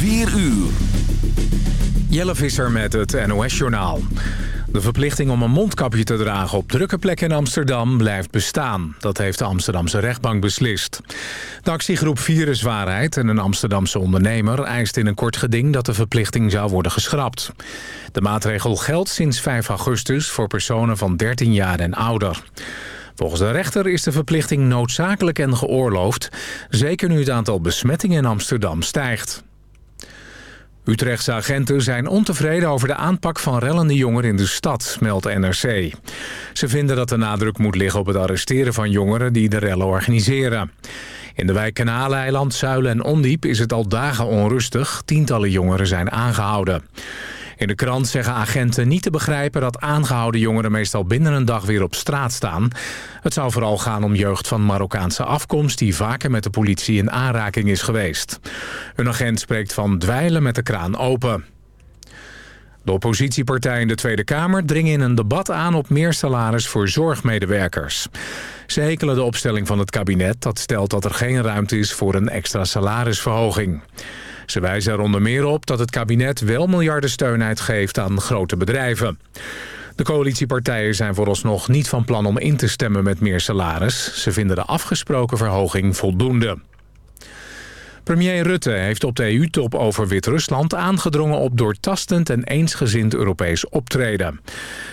4 uur. Jelle Visser met het NOS-journaal. De verplichting om een mondkapje te dragen op drukke plekken in Amsterdam blijft bestaan. Dat heeft de Amsterdamse rechtbank beslist. De actiegroep Viruswaarheid en een Amsterdamse ondernemer eist in een kort geding dat de verplichting zou worden geschrapt. De maatregel geldt sinds 5 augustus voor personen van 13 jaar en ouder. Volgens de rechter is de verplichting noodzakelijk en geoorloofd... zeker nu het aantal besmettingen in Amsterdam stijgt. Utrechtse agenten zijn ontevreden over de aanpak van rellende jongeren in de stad, meldt NRC. Ze vinden dat de nadruk moet liggen op het arresteren van jongeren die de rellen organiseren. In de wijk Kanaaleiland, Zuilen en Ondiep is het al dagen onrustig. Tientallen jongeren zijn aangehouden. In de krant zeggen agenten niet te begrijpen dat aangehouden jongeren meestal binnen een dag weer op straat staan. Het zou vooral gaan om jeugd van Marokkaanse afkomst die vaker met de politie in aanraking is geweest. Een agent spreekt van dweilen met de kraan open. De oppositiepartijen in de Tweede Kamer dringen in een debat aan op meer salaris voor zorgmedewerkers. Ze hekelen de opstelling van het kabinet dat stelt dat er geen ruimte is voor een extra salarisverhoging. Ze wijzen er onder meer op dat het kabinet wel miljarden steun uitgeeft aan grote bedrijven. De coalitiepartijen zijn vooralsnog niet van plan om in te stemmen met meer salaris. Ze vinden de afgesproken verhoging voldoende. Premier Rutte heeft op de EU-top over Wit-Rusland aangedrongen op doortastend en eensgezind Europees optreden.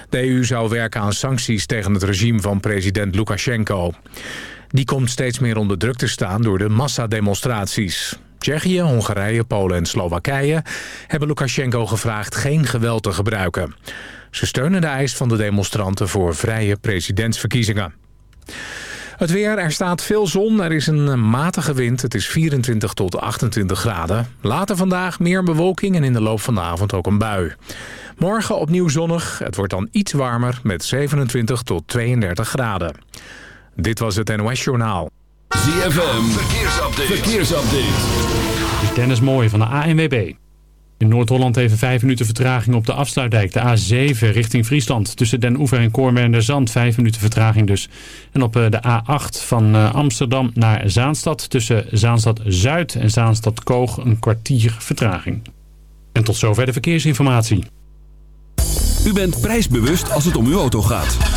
De EU zou werken aan sancties tegen het regime van president Lukashenko. Die komt steeds meer onder druk te staan door de massademonstraties. Tsjechië, Hongarije, Polen en Slowakije hebben Lukashenko gevraagd geen geweld te gebruiken. Ze steunen de eis van de demonstranten voor vrije presidentsverkiezingen. Het weer, er staat veel zon, er is een matige wind. Het is 24 tot 28 graden. Later vandaag meer bewolking en in de loop van de avond ook een bui. Morgen opnieuw zonnig. Het wordt dan iets warmer met 27 tot 32 graden. Dit was het NOS Journaal. ZFM, verkeersupdate. verkeersupdate. Dennis Mooij van de ANWB. In Noord-Holland even 5 minuten vertraging op de afsluitdijk. De A7 richting Friesland. Tussen Den Oever en Koormer 5 minuten vertraging dus. En op eh, de A8 van eh, Amsterdam naar Zaanstad. Tussen Zaanstad Zuid en Zaanstad Koog een kwartier vertraging. En tot zover de verkeersinformatie. U bent prijsbewust als het om uw auto gaat.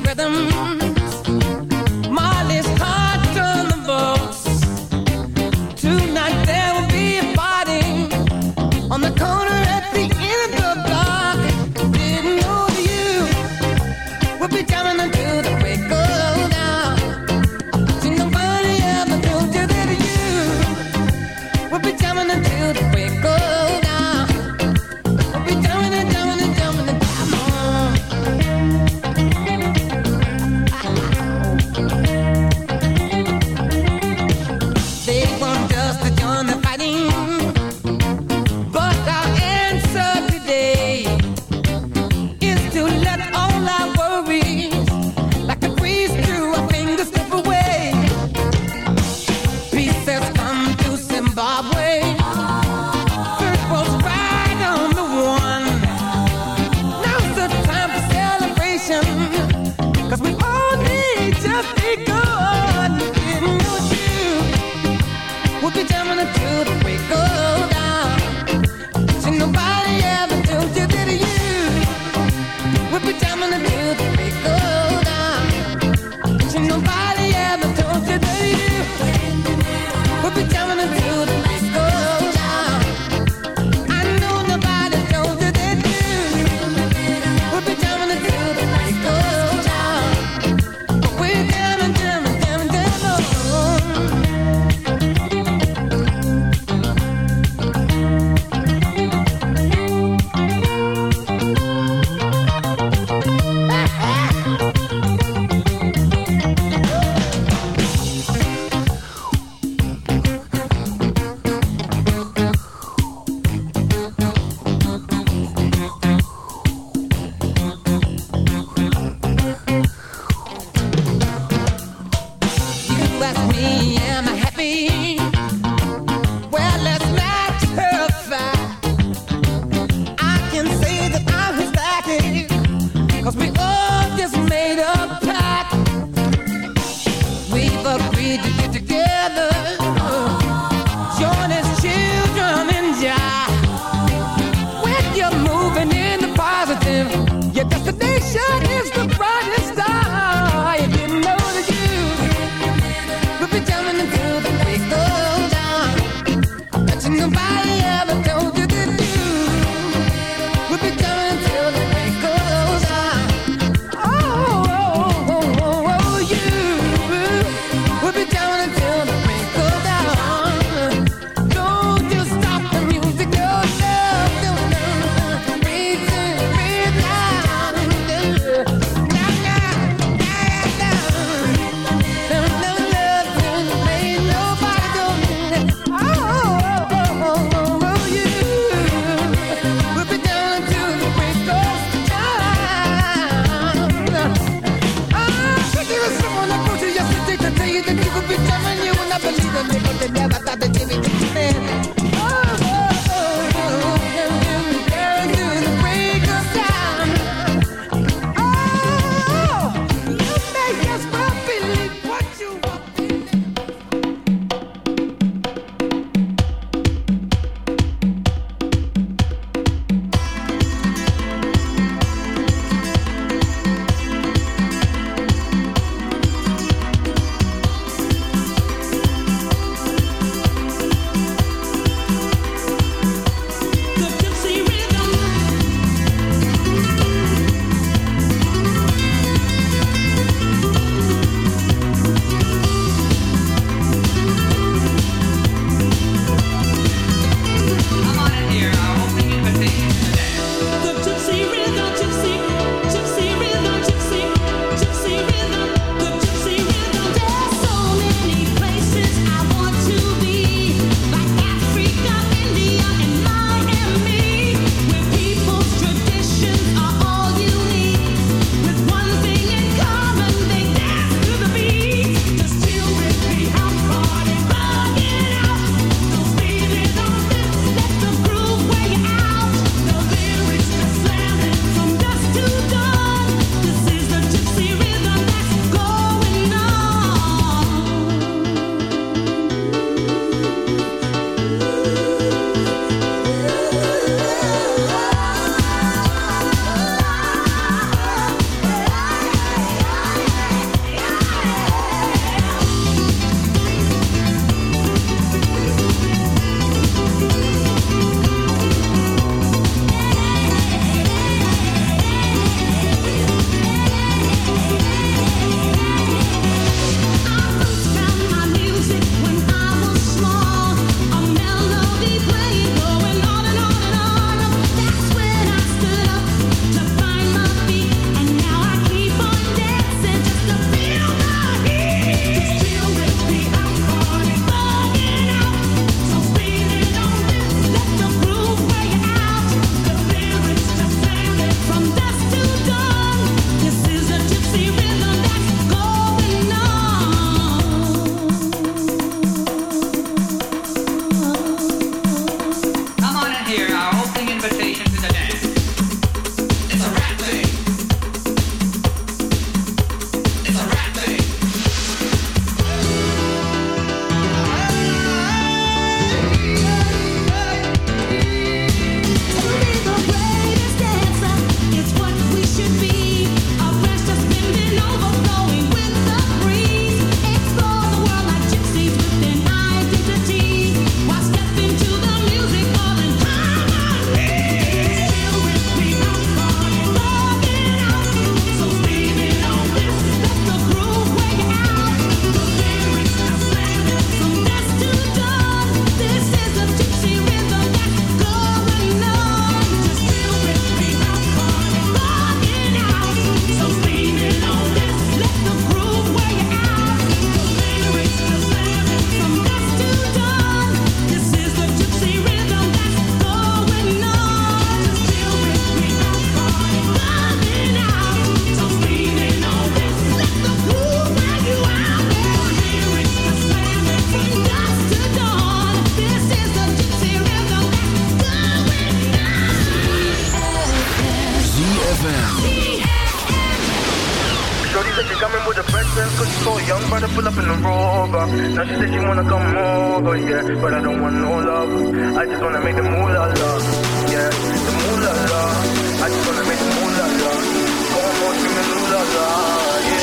rhythm.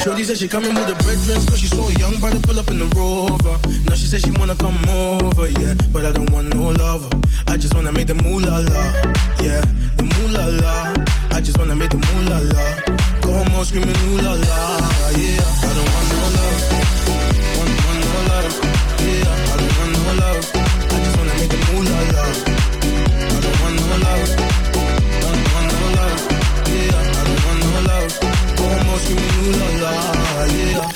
Shorty said she coming with the bread dress Cause she so young, but to pull up in the rover. Now she said she wanna come over, yeah But I don't want no lover. I just wanna make the moolah la, yeah The moolah la. I just wanna make the moolah la. Go home all screaming ooh la la, yeah. I don't want no love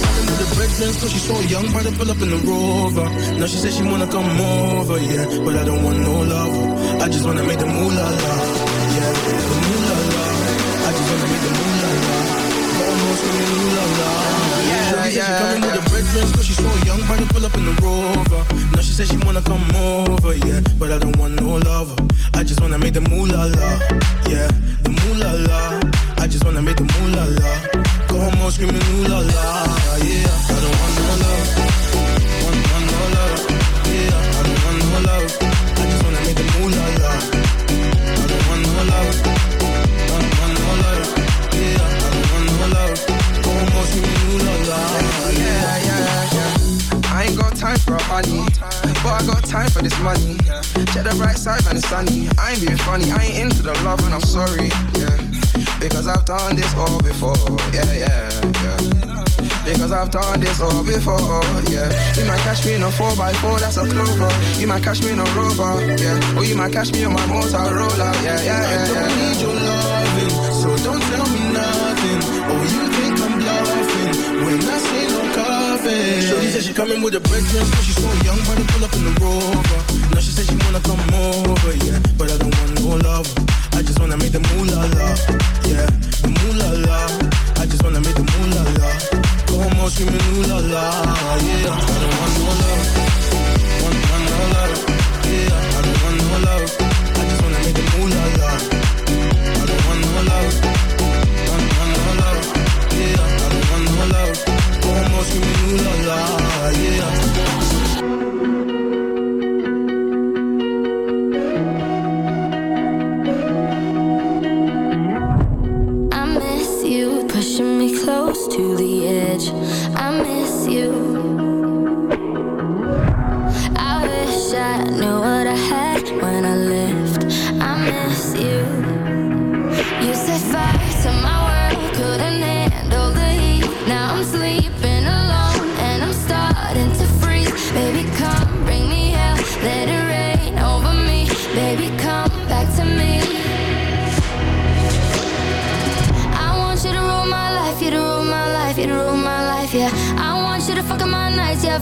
she the bread friends Cause she's so young, to pull up in the rover. Now she said she wanna come over, yeah But I don't want no lover I just wanna make the moolah la, yeah The moolah la I just wanna make the moolah la Almost screaming moolah la la. yeah, Shorty said she coming with the bread friends Cause she's so young, to pull up in the rover. Now she said she wanna come over, yeah But I don't want no lover. I just wanna make the moolah la, yeah The moolah la I just wanna make the moolah la Go home all screaming ooh la la, yeah. I don't want no love honey, but I got time for this money. Check the bright side when it's sunny. I ain't being funny, I ain't into the love and I'm sorry, yeah. Because I've done this all before, yeah, yeah, yeah. Because I've done this all before, yeah. You might catch me in a 4x4, that's a clover. You might catch me in a rover, yeah. Or you might catch me on my Motorola, yeah, yeah, yeah. I don't need your loving, coffee. Shorty said she coming with a dress, cause she's so young, but to pull up in the rover. Now she said she wanna come over, yeah, but I don't want no lover. I just wanna make the moolah la, yeah, the moolah la. I just wanna make the moolah la. Go home screaming ooh la la, yeah. I don't want no love, want, no love,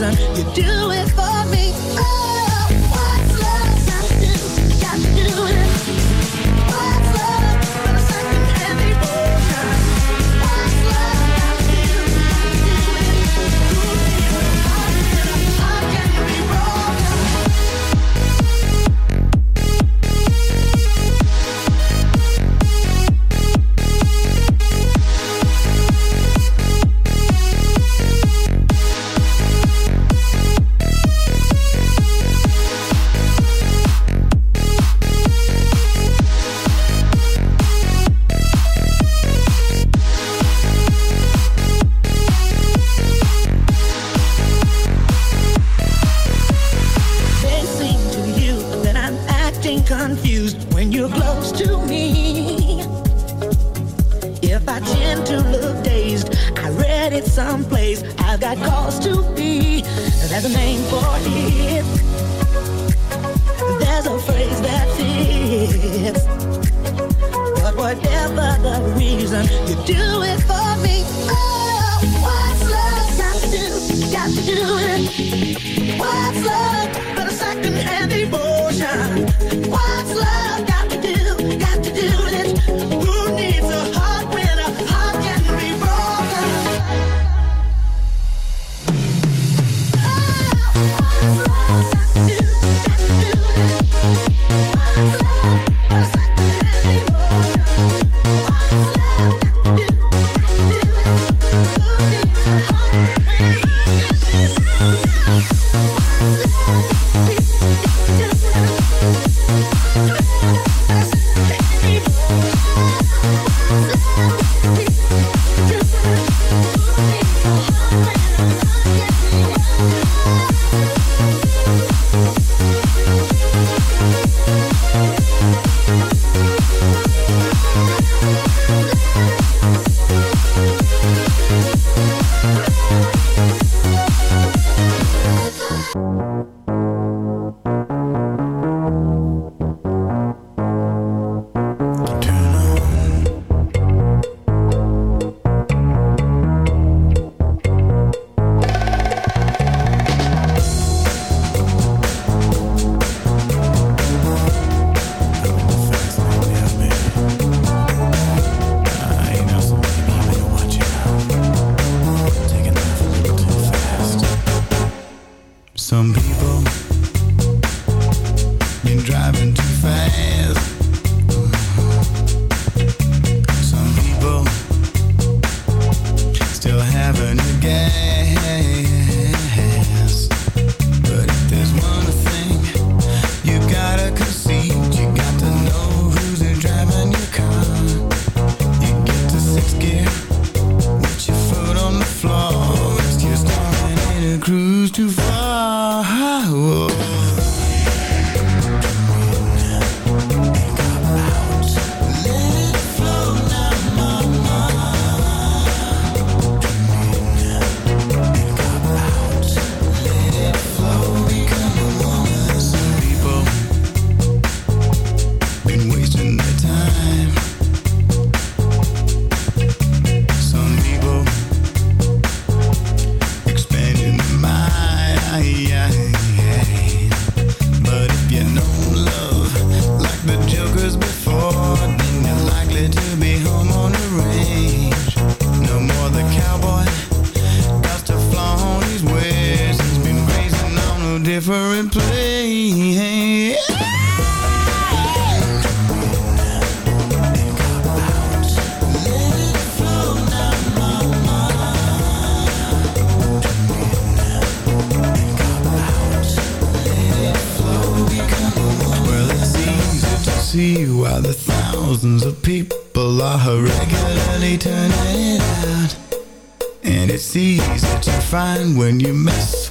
reason. You do it for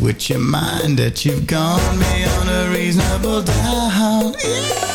Would you mind that you've gone beyond a reasonable doubt. Yeah.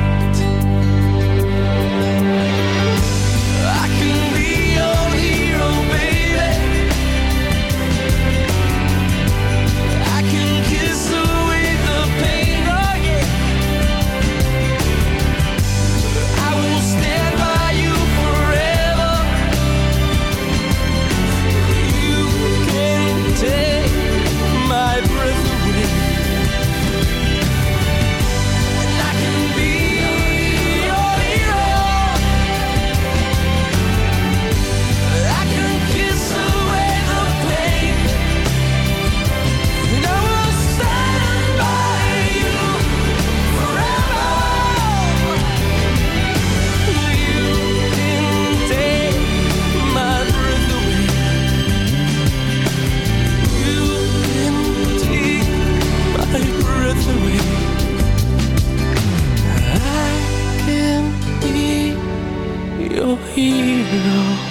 hero.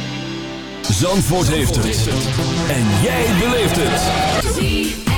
Zandvoort heeft het. En jij beleeft het.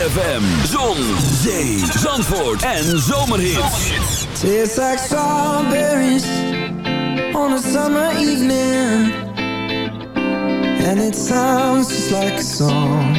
ZFM, Zon, Zee, Zandvoort en Zomerhits. Tastes like strawberries on a summer evening. And it sounds just like a song.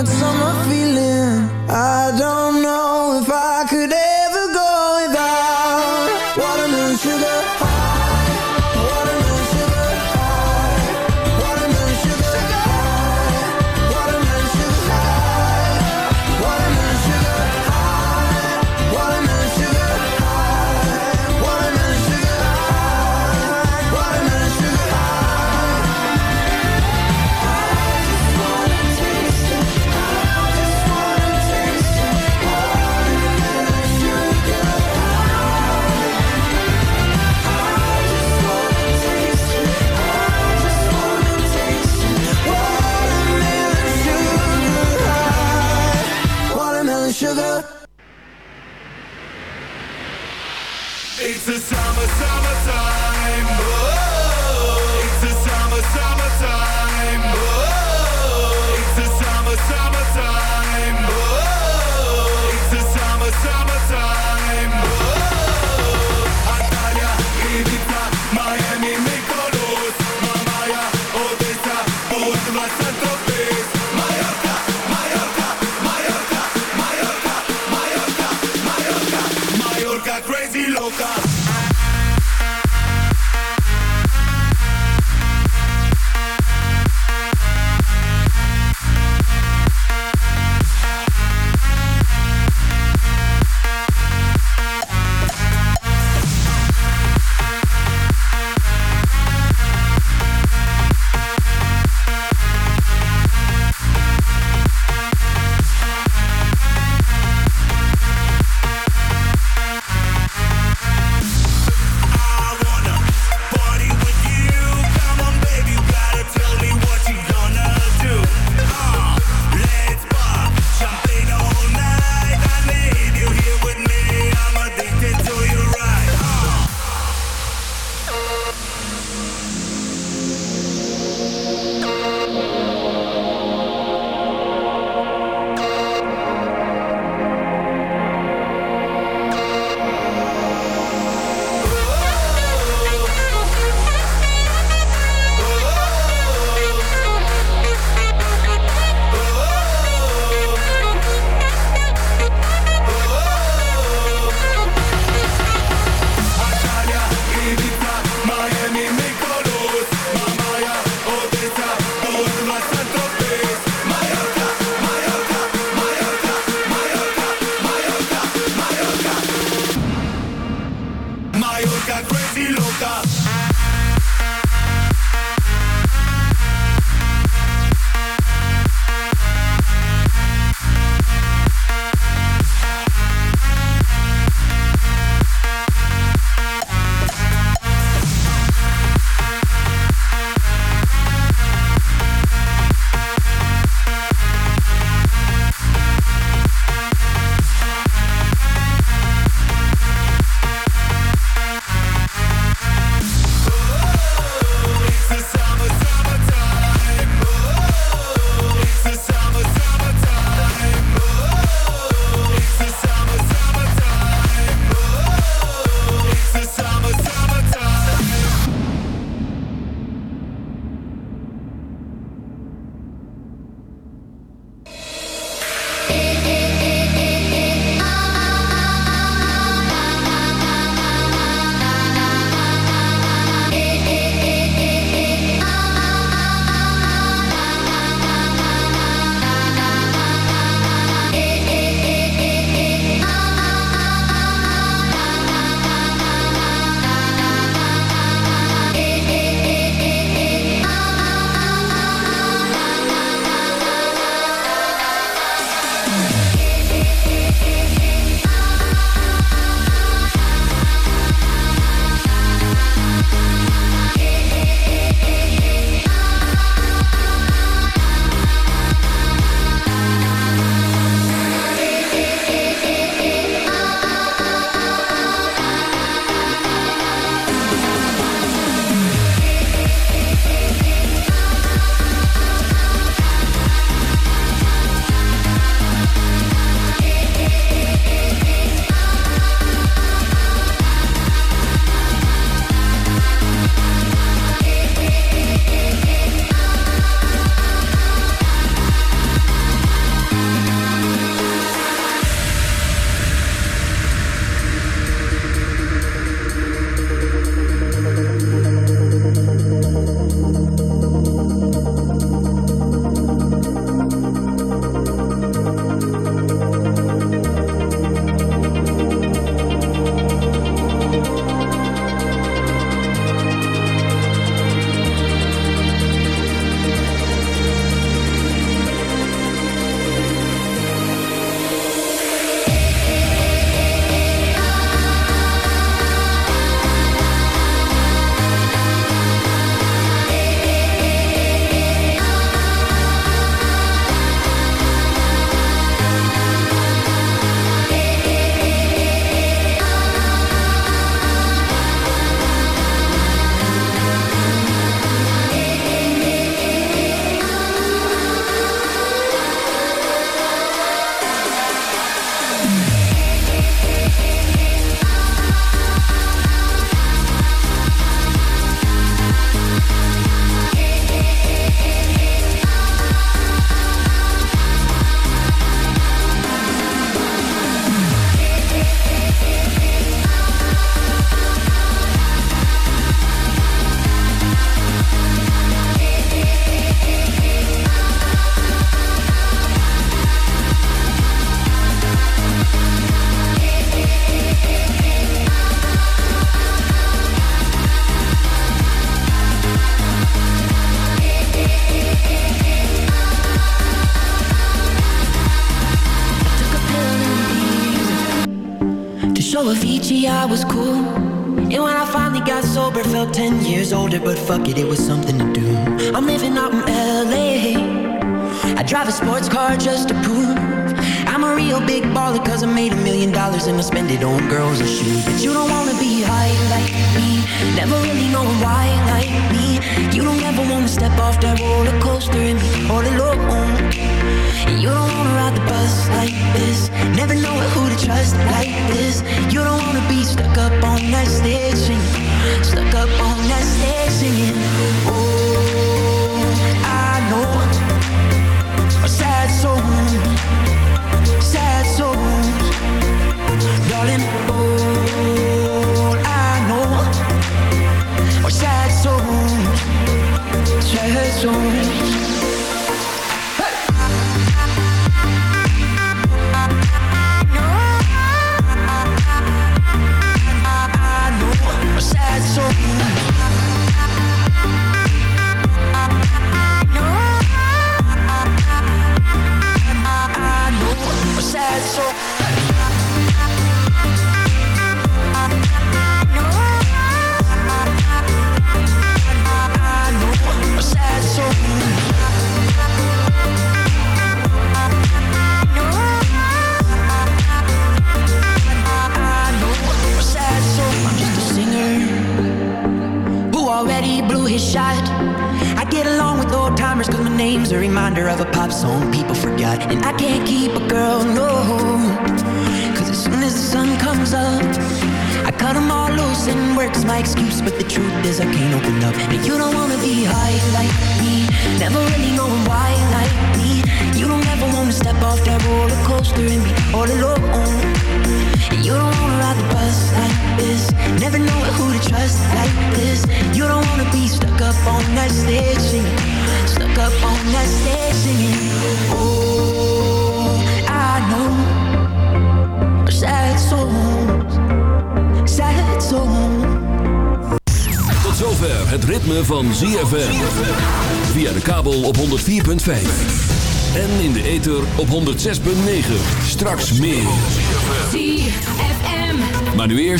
find some